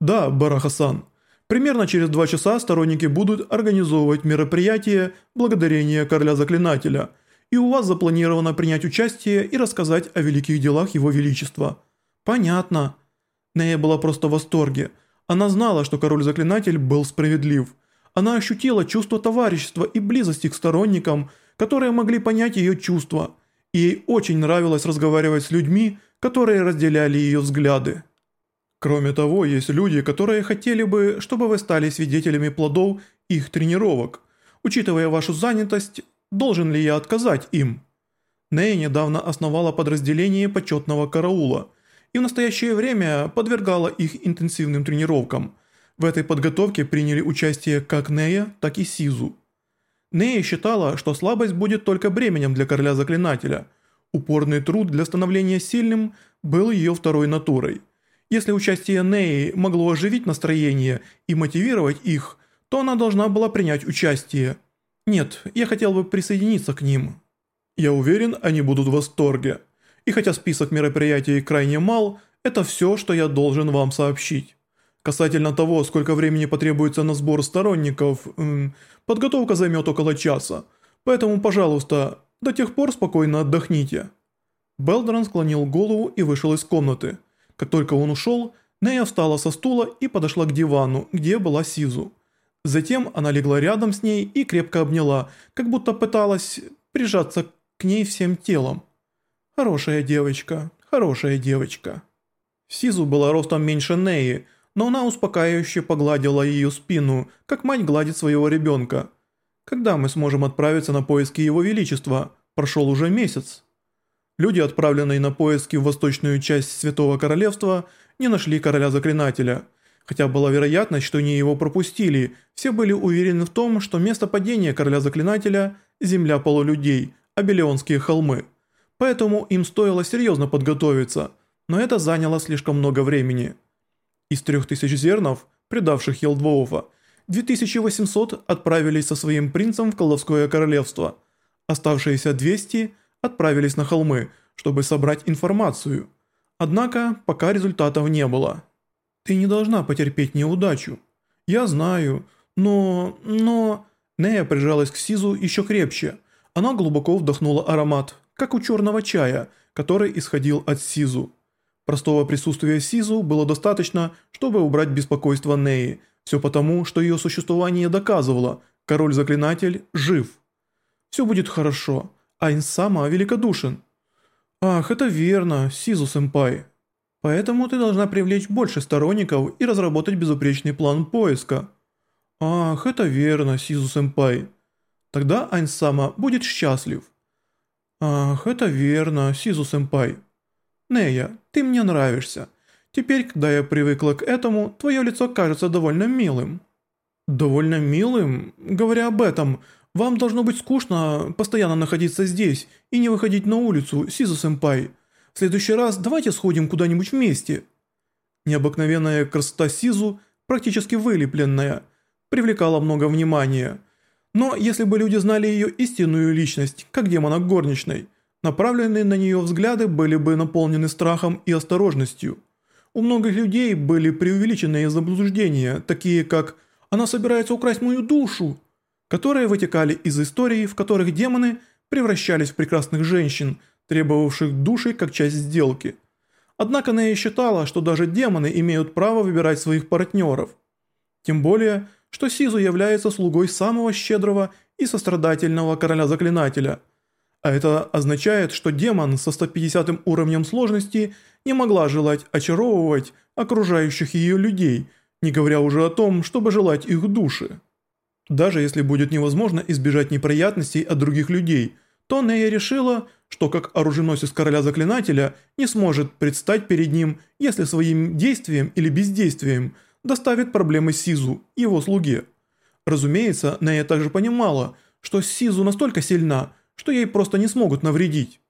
Да, Барахасан. Примерно через два часа сторонники будут организовывать мероприятие благодарения короля заклинателя, и у вас запланировано принять участие и рассказать о великих делах его величества. Понятно. Нея была просто в восторге. Она знала, что король-заклинатель был справедлив. Она ощутила чувство товарищества и близости к сторонникам, которые могли понять ее чувства, и ей очень нравилось разговаривать с людьми, которые разделяли ее взгляды. Кроме того, есть люди, которые хотели бы, чтобы вы стали свидетелями плодов их тренировок. Учитывая вашу занятость, должен ли я отказать им? Нэй недавно основала подразделение почетного караула и в настоящее время подвергала их интенсивным тренировкам. В этой подготовке приняли участие как Нея, так и Сизу. Нея считала, что слабость будет только бременем для короля заклинателя. Упорный труд для становления сильным был ее второй натурой. Если участие Неи могло оживить настроение и мотивировать их, то она должна была принять участие. Нет, я хотел бы присоединиться к ним. Я уверен, они будут в восторге. И хотя список мероприятий крайне мал, это все, что я должен вам сообщить. Касательно того, сколько времени потребуется на сбор сторонников, подготовка займет около часа. Поэтому, пожалуйста, до тех пор спокойно отдохните». Белдрон склонил голову и вышел из комнаты. Как только он ушел, Нея встала со стула и подошла к дивану, где была Сизу. Затем она легла рядом с ней и крепко обняла, как будто пыталась прижаться к ней всем телом. «Хорошая девочка, хорошая девочка». Сизу была ростом меньше Неи, но она успокаивающе погладила ее спину, как мать гладит своего ребенка. «Когда мы сможем отправиться на поиски Его Величества? Прошел уже месяц». Люди, отправленные на поиски в восточную часть Святого Королевства, не нашли короля-заклинателя. Хотя была вероятность, что они его пропустили, все были уверены в том, что место падения короля-заклинателя – земля полулюдей, Абелионские холмы. Поэтому им стоило серьезно подготовиться, но это заняло слишком много времени. Из 3000 зернов, предавших Елдвоуфа, 2800 отправились со своим принцем в колдовское королевство. Оставшиеся 200 отправились на холмы, чтобы собрать информацию. Однако пока результатов не было. «Ты не должна потерпеть неудачу. Я знаю, но... но...» Нея прижалась к Сизу еще крепче. Она глубоко вдохнула аромат, как у черного чая, который исходил от Сизу. Простого присутствия Сизу было достаточно, чтобы убрать беспокойство Неи, все потому, что ее существование доказывало, король-заклинатель жив. Все будет хорошо, Айн сама великодушен. Ах, это верно, Сизу-сэмпай. Поэтому ты должна привлечь больше сторонников и разработать безупречный план поиска. Ах, это верно, Сизу-сэмпай. Тогда Айн сама будет счастлив. Ах, это верно, Сизу-сэмпай. Нея, ты мне нравишься. Теперь, когда я привыкла к этому, твое лицо кажется довольно милым». «Довольно милым? Говоря об этом, вам должно быть скучно постоянно находиться здесь и не выходить на улицу, Сизу-сэмпай. В следующий раз давайте сходим куда-нибудь вместе». Необыкновенная красота Сизу, практически вылепленная, привлекала много внимания. Но если бы люди знали ее истинную личность, как демона горничной, Направленные на нее взгляды были бы наполнены страхом и осторожностью. У многих людей были преувеличенные заблуждения, такие как «она собирается украсть мою душу», которые вытекали из историй, в которых демоны превращались в прекрасных женщин, требовавших души как часть сделки. Однако Нея считала, что даже демоны имеют право выбирать своих партнеров. Тем более, что Сизу является слугой самого щедрого и сострадательного короля-заклинателя – а это означает, что демон со 150 уровнем сложности не могла желать очаровывать окружающих ее людей, не говоря уже о том, чтобы желать их души. Даже если будет невозможно избежать неприятностей от других людей, то Нея решила, что как оруженосец короля заклинателя не сможет предстать перед ним, если своим действием или бездействием доставит проблемы Сизу, его слуге. Разумеется, Нея также понимала, что Сизу настолько сильна, что ей просто не смогут навредить.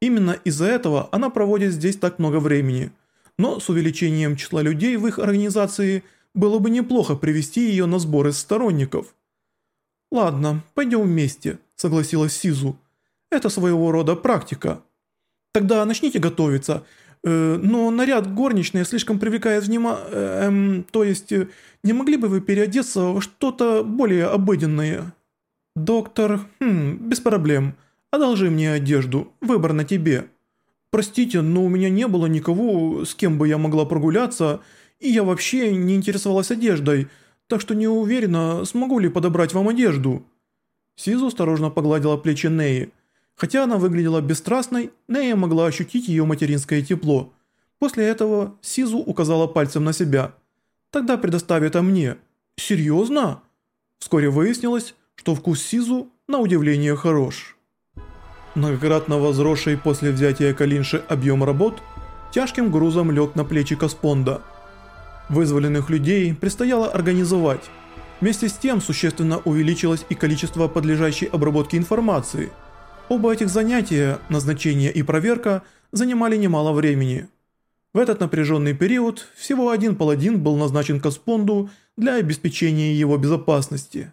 Именно из-за этого она проводит здесь так много времени. Но с увеличением числа людей в их организации было бы неплохо привести ее на сборы сторонников. «Ладно, пойдем вместе», – согласилась Сизу. «Это своего рода практика». «Тогда начните готовиться. Э, но наряд горничной слишком привлекает внимание... Эм, то есть, э, не могли бы вы переодеться во что-то более обыденное? Доктор, хм, без проблем. Одолжи мне одежду, выбор на тебе. Простите, но у меня не было никого, с кем бы я могла прогуляться, и я вообще не интересовалась одеждой, так что не уверена, смогу ли подобрать вам одежду. Сизу осторожно погладила плечи Неи. Хотя она выглядела бесстрастной, Нея могла ощутить ее материнское тепло. После этого Сизу указала пальцем на себя. «Тогда предоставь это мне». «Серьезно?» Вскоре выяснилось, что вкус Сизу на удивление хорош. Многократно возросший после взятия Калинши объем работ тяжким грузом лег на плечи Каспонда. Вызволенных людей предстояло организовать. Вместе с тем существенно увеличилось и количество подлежащей обработки информации – Оба этих занятия, назначение и проверка, занимали немало времени. В этот напряженный период всего один паладин был назначен Каспонду для обеспечения его безопасности.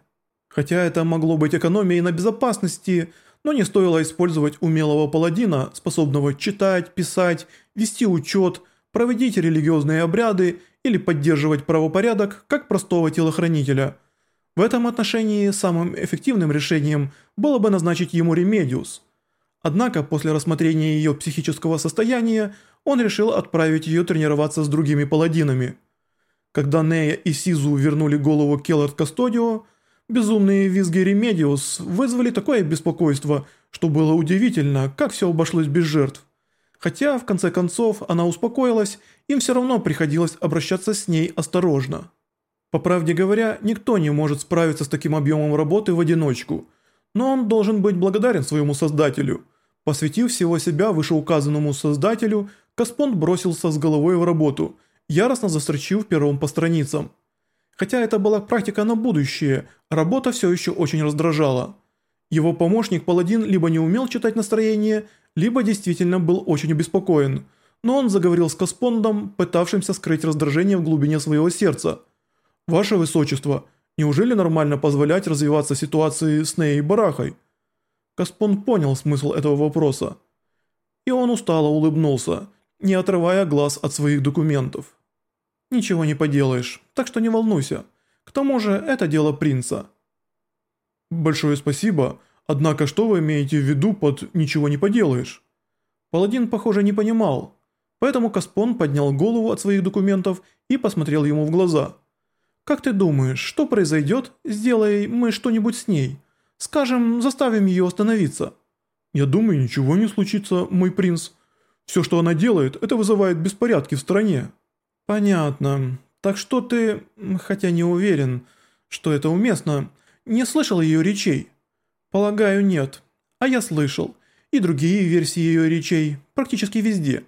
Хотя это могло быть экономией на безопасности, но не стоило использовать умелого паладина, способного читать, писать, вести учет, проводить религиозные обряды или поддерживать правопорядок, как простого телохранителя – в этом отношении самым эффективным решением было бы назначить ему Ремедиус. Однако после рассмотрения ее психического состояния он решил отправить ее тренироваться с другими паладинами. Когда Нея и Сизу вернули голову Келлард Кастодио, безумные визги Ремедиус вызвали такое беспокойство, что было удивительно, как все обошлось без жертв. Хотя, в конце концов, она успокоилась, им все равно приходилось обращаться с ней осторожно. По правде говоря, никто не может справиться с таким объемом работы в одиночку, но он должен быть благодарен своему создателю. Посвятив всего себя вышеуказанному создателю, Каспонд бросился с головой в работу, яростно застрочив пером по страницам. Хотя это была практика на будущее, работа все еще очень раздражала. Его помощник-паладин либо не умел читать настроение, либо действительно был очень обеспокоен, но он заговорил с Каспондом, пытавшимся скрыть раздражение в глубине своего сердца – «Ваше Высочество, неужели нормально позволять развиваться ситуации с Ней и Барахой?» Каспон понял смысл этого вопроса. И он устало улыбнулся, не отрывая глаз от своих документов. «Ничего не поделаешь, так что не волнуйся. К тому же это дело принца». «Большое спасибо, однако что вы имеете в виду под «ничего не поделаешь»?» Паладин, похоже, не понимал, поэтому Каспон поднял голову от своих документов и посмотрел ему в глаза – как ты думаешь, что произойдет, сделай мы что-нибудь с ней? Скажем, заставим ее остановиться?» «Я думаю, ничего не случится, мой принц. Все, что она делает, это вызывает беспорядки в стране». «Понятно. Так что ты, хотя не уверен, что это уместно, не слышал ее речей?» «Полагаю, нет. А я слышал. И другие версии ее речей, практически везде.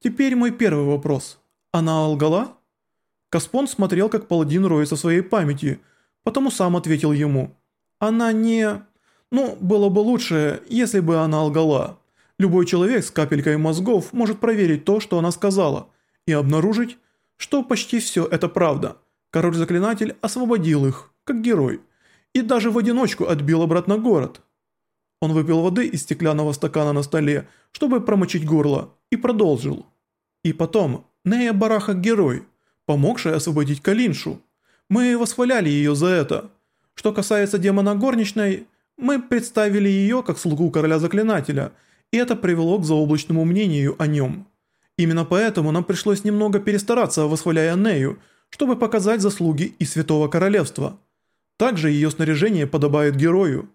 Теперь мой первый вопрос. Она лгала?» Каспон смотрел, как паладин роется в своей памяти, потому сам ответил ему. «Она не... Ну, было бы лучше, если бы она лгала. Любой человек с капелькой мозгов может проверить то, что она сказала, и обнаружить, что почти все это правда. Король-заклинатель освободил их, как герой, и даже в одиночку отбил обратно город». Он выпил воды из стеклянного стакана на столе, чтобы промочить горло, и продолжил. «И потом, Нея Бараха герой» помогшая освободить Калиншу. Мы восхваляли ее за это. Что касается демона горничной, мы представили ее как слугу короля-заклинателя, и это привело к заоблачному мнению о нем. Именно поэтому нам пришлось немного перестараться, восхваляя Нею, чтобы показать заслуги и Святого Королевства. Также ее снаряжение подобает герою.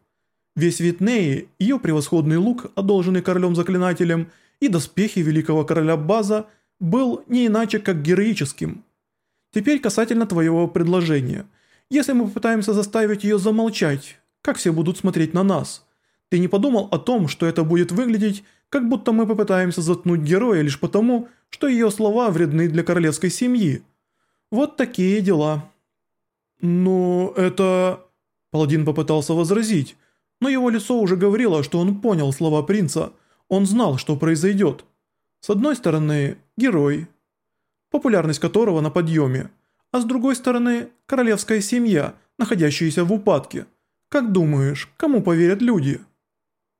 Весь вид Неи, ее превосходный лук, одолженный королем-заклинателем, и доспехи великого короля База был не иначе как героическим – Теперь касательно твоего предложения. Если мы попытаемся заставить ее замолчать, как все будут смотреть на нас? Ты не подумал о том, что это будет выглядеть, как будто мы попытаемся заткнуть героя лишь потому, что ее слова вредны для королевской семьи? Вот такие дела. Ну, это... Паладин попытался возразить, но его лицо уже говорило, что он понял слова принца. Он знал, что произойдет. С одной стороны, герой, популярность которого на подъеме, а с другой стороны королевская семья, находящаяся в упадке. Как думаешь, кому поверят люди?»